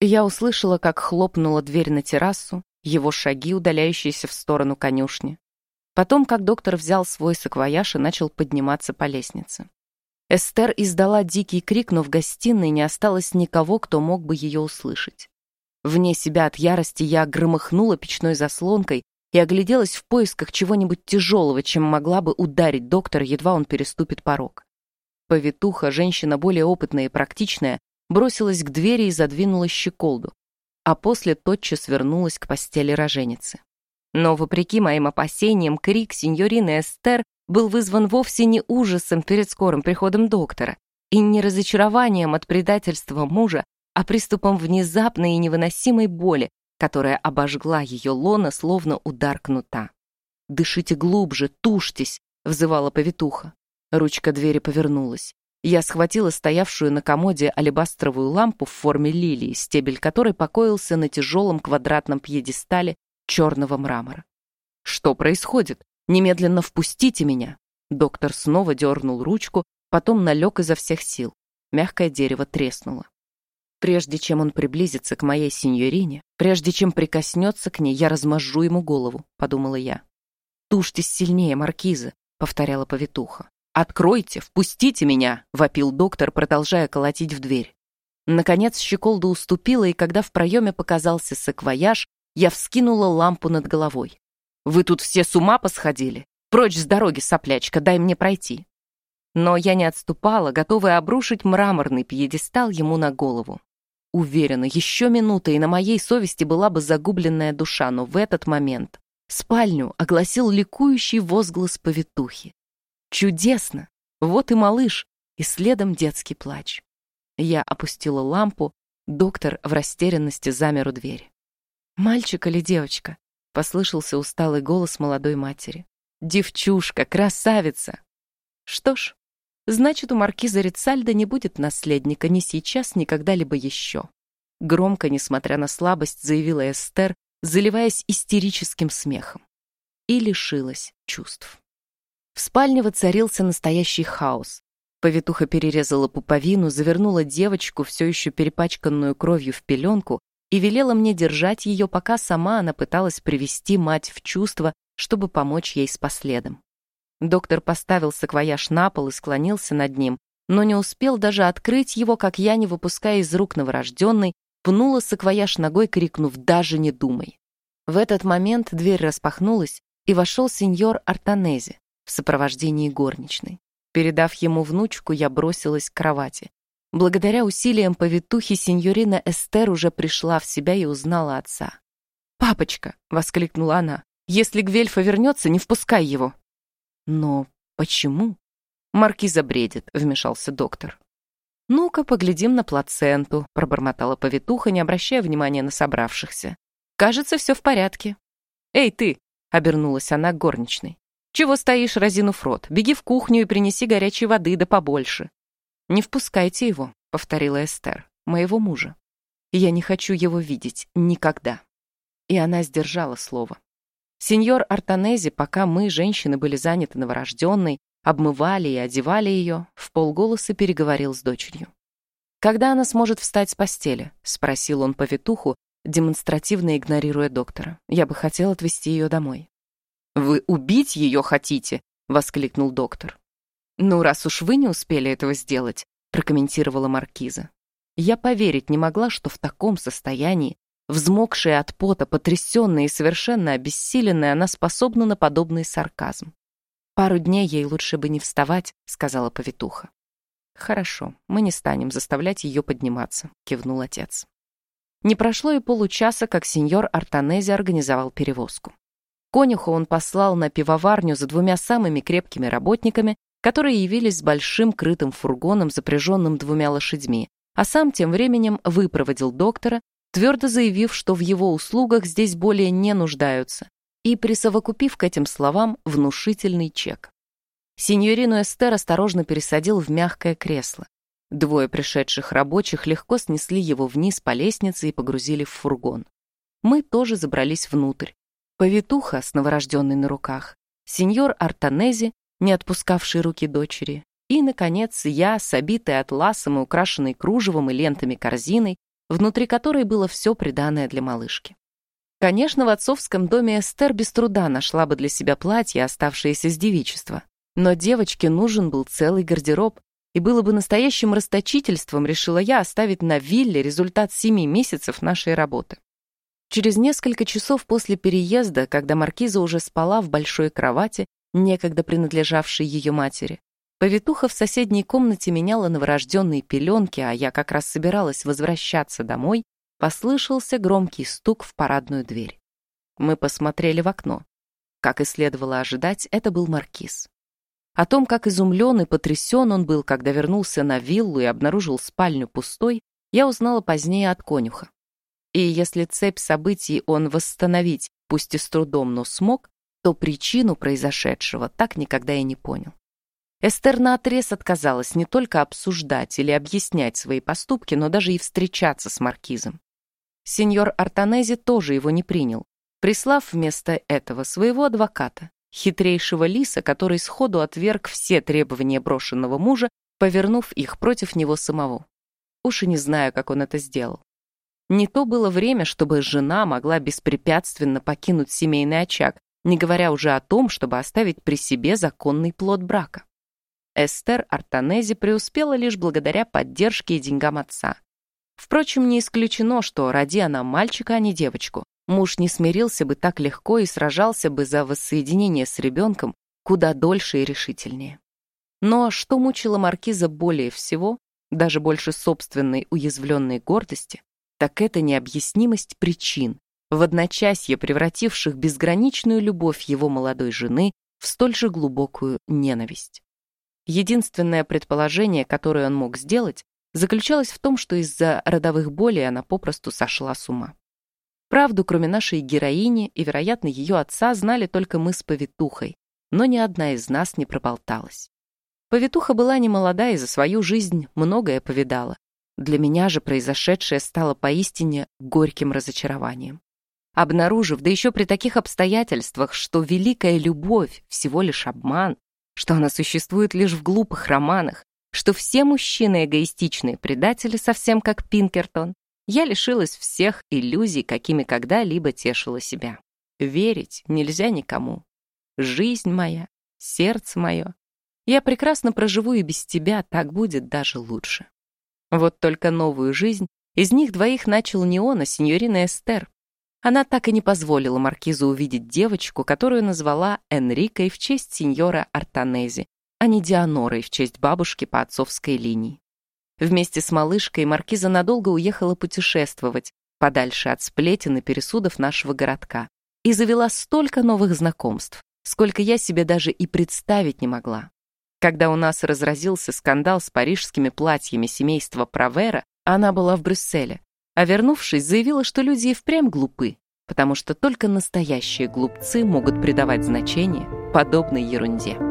Я услышала, как хлопнула дверь на террасу, его шаги, удаляющиеся в сторону конюшни. Потом, как доктор взял свой саквояж и начал подниматься по лестнице. Эстер издала дикий крик, но в гостиной не осталось никого, кто мог бы ее услышать. Вне себя от ярости я громыхнула печной заслонкой и огляделась в поисках чего-нибудь тяжелого, чем могла бы ударить доктора, едва он переступит порог. Повитуха, женщина более опытная и практичная, бросилась к двери и задвинула щеколду, а после тотчас вернулась к постели роженицы. Но, вопреки моим опасениям, крик сеньорины Эстер был вызван вовсе не ужасом перед скорым приходом доктора и не разочарованием от предательства мужа, а приступом внезапной и невыносимой боли, которая обожгла ее лона, словно удар кнута. «Дышите глубже, тушьтесь!» — взывала повитуха. Ручка двери повернулась. Я схватила стоявшую на комоде алебастровую лампу в форме лилии, стебель которой покоился на тяжелом квадратном пьедестале черного мрамора. «Что происходит? Немедленно впустите меня!» Доктор снова дернул ручку, потом налег изо всех сил. Мягкое дерево треснуло. Прежде чем он приблизится к моей сеньорине, прежде чем прикоснется к ней, я размажу ему голову, подумала я. «Тушьтесь сильнее, маркиза», — повторяла повитуха. «Откройте, впустите меня!» — вопил доктор, продолжая колотить в дверь. Наконец щеколда уступила, и когда в проеме показался саквояж, я вскинула лампу над головой. «Вы тут все с ума посходили? Прочь с дороги, соплячка, дай мне пройти!» Но я не отступала, готовая обрушить мраморный пьедестал ему на голову. Уверена, еще минута, и на моей совести была бы загубленная душа, но в этот момент спальню огласил ликующий возглас повитухи. «Чудесно! Вот и малыш!» И следом детский плач. Я опустила лампу, доктор в растерянности замер у двери. «Мальчик или девочка?» — послышался усталый голос молодой матери. «Девчушка, красавица!» Что ж, Значит, у маркиза Рицальда не будет наследника ни сейчас, ни когда-либо еще. Громко, несмотря на слабость, заявила Эстер, заливаясь истерическим смехом. И лишилась чувств. В спальне воцарился настоящий хаос. Повитуха перерезала пуповину, завернула девочку, все еще перепачканную кровью в пеленку, и велела мне держать ее, пока сама она пыталась привести мать в чувство, чтобы помочь ей с последом. Доктор поставил саквояж на пол и склонился над ним, но не успел даже открыть его, как я, не выпуская из рук новорожденной, пнула саквояж ногой, крикнув «Даже не думай!». В этот момент дверь распахнулась, и вошел сеньор Артанези в сопровождении горничной. Передав ему внучку, я бросилась к кровати. Благодаря усилиям повитухи сеньорина Эстер уже пришла в себя и узнала отца. «Папочка!» — воскликнула она. «Если Гвельфа вернется, не впускай его!» Но почему? Маркиза бредит, вмешался доктор. «Ну-ка, поглядим на плаценту», — пробормотала повитуха, не обращая внимания на собравшихся. «Кажется, все в порядке». «Эй, ты!» — обернулась она горничной. «Чего стоишь, разинув рот? Беги в кухню и принеси горячей воды, да побольше». «Не впускайте его», — повторила Эстер, — «моего мужа. Я не хочу его видеть никогда». И она сдержала слово. Сеньор Артанези, пока мы, женщины, были заняты новорожденной, обмывали и одевали ее, в полголоса переговорил с дочерью. «Когда она сможет встать с постели?» — спросил он повитуху, демонстративно игнорируя доктора. «Я бы хотел отвезти ее домой». «Вы убить ее хотите?» — воскликнул доктор. «Ну, раз уж вы не успели этого сделать», — прокомментировала маркиза. Я поверить не могла, что в таком состоянии Взмокшая от пота, потрясенная и совершенно обессиленная, она способна на подобный сарказм. «Пару дней ей лучше бы не вставать», — сказала повитуха. «Хорошо, мы не станем заставлять ее подниматься», — кивнул отец. Не прошло и получаса, как сеньор Артанези организовал перевозку. Конюха он послал на пивоварню за двумя самыми крепкими работниками, которые явились с большим крытым фургоном, запряженным двумя лошадьми, а сам тем временем выпроводил доктора, твердо заявив, что в его услугах здесь более не нуждаются, и присовокупив к этим словам внушительный чек. Синьорину Эстер осторожно пересадил в мягкое кресло. Двое пришедших рабочих легко снесли его вниз по лестнице и погрузили в фургон. Мы тоже забрались внутрь. Повитуха с новорожденной на руках, сеньор Артанези, не отпускавший руки дочери, и, наконец, я с обитой атласом и украшенной кружевом и лентами корзиной, внутри которой было все приданное для малышки. Конечно, в отцовском доме Эстер без труда нашла бы для себя платье, оставшееся с девичества. Но девочке нужен был целый гардероб, и было бы настоящим расточительством, решила я, оставить на вилле результат семи месяцев нашей работы. Через несколько часов после переезда, когда Маркиза уже спала в большой кровати, некогда принадлежавшей ее матери, повитуха в соседней комнате меняла новорожденные пеленки, а я как раз собиралась возвращаться домой, послышался громкий стук в парадную дверь. Мы посмотрели в окно. Как и следовало ожидать, это был Маркиз. О том, как изумлен и потрясен он был, когда вернулся на виллу и обнаружил спальню пустой, я узнала позднее от конюха. И если цепь событий он восстановить, пусть и с трудом, но смог, то причину произошедшего так никогда и не понял. Эстер наотрез отказалась не только обсуждать или объяснять свои поступки, но даже и встречаться с маркизом. Сеньор Артанези тоже его не принял, прислав вместо этого своего адвоката, хитрейшего лиса, который сходу отверг все требования брошенного мужа, повернув их против него самого. Уж и не знаю, как он это сделал. Не то было время, чтобы жена могла беспрепятственно покинуть семейный очаг, не говоря уже о том, чтобы оставить при себе законный плод брака. Эстер Артанези преуспела лишь благодаря поддержке и деньгам отца. Впрочем, не исключено, что ради она мальчика, а не девочку. Муж не смирился бы так легко и сражался бы за воссоединение с ребенком куда дольше и решительнее. Но что мучило маркиза более всего, даже больше собственной уязвленной гордости, так это необъяснимость причин, в одночасье превративших безграничную любовь его молодой жены в столь же глубокую ненависть. Единственное предположение, которое он мог сделать, заключалась в том, что из-за родовых болей она попросту сошла с ума. Правду, кроме нашей героини и, вероятно, ее отца, знали только мы с повитухой, но ни одна из нас не проболталась. Повитуха была не молода и за свою жизнь многое повидала. Для меня же произошедшее стало поистине горьким разочарованием. Обнаружив, да еще при таких обстоятельствах, что великая любовь всего лишь обман, что она существует лишь в глупых романах, что все мужчины эгоистичные предатели, совсем как Пинкертон, я лишилась всех иллюзий, какими когда-либо тешила себя. Верить нельзя никому. Жизнь моя, сердце мое. Я прекрасно проживу и без тебя, так будет даже лучше. Вот только новую жизнь из них двоих начал не он, а сеньорина Эстер. Она так и не позволила маркизу увидеть девочку, которую назвала Энрикой в честь сеньора Артанези, а не Дианорой в честь бабушки по отцовской линии. Вместе с малышкой маркиза надолго уехала путешествовать, подальше от сплетен и пересудов нашего городка, и завела столько новых знакомств, сколько я себе даже и представить не могла. Когда у нас разразился скандал с парижскими платьями семейства Провера, она была в Брюсселе, а вернувшись, заявила, что люди и впрямь глупы, потому что только настоящие глупцы могут придавать значение подобной ерунде.